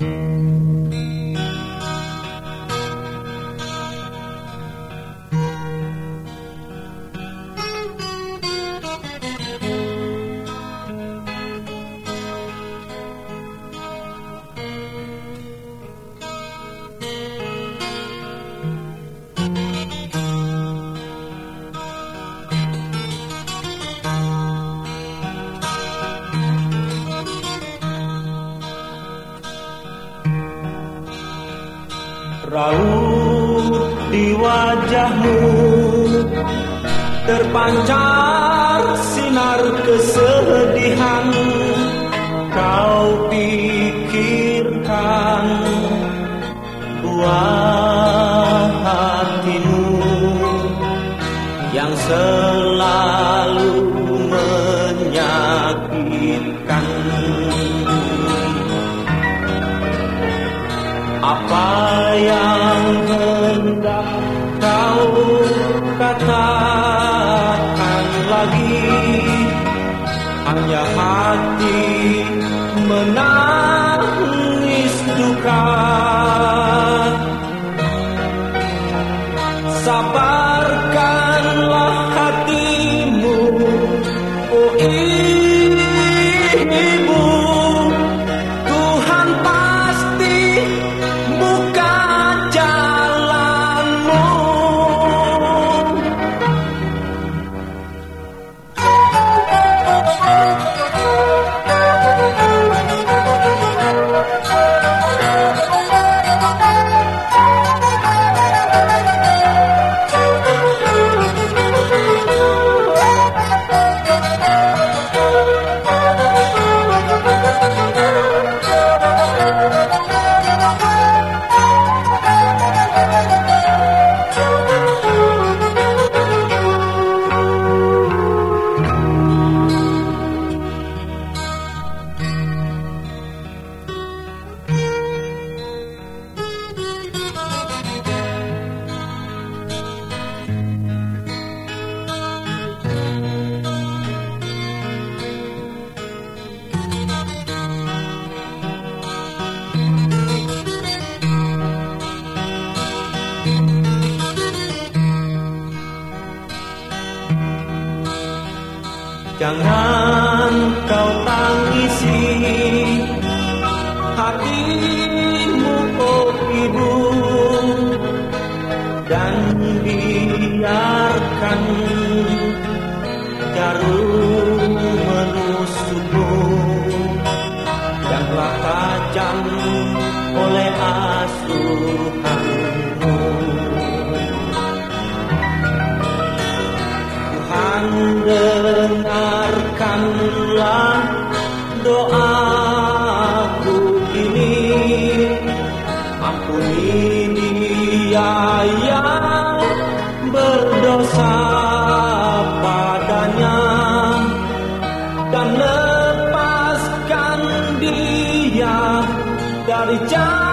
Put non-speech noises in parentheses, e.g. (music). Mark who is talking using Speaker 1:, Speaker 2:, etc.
Speaker 1: Mm-hmm. (laughs) Raut di wajahmu. Terpancar sinar kesedihan. Kau pikirkan buah hatimu yang selalu menyakitkan. Apa yang hendak kau katakan lagi. Hanya hati menangis duka. Sabarkanlah Jangan kau tangisi hatimu oh ibu dan biarkan jarum doaku ini Ampuni dia yang berdosa padanya Dan lepaskan dia dari jalan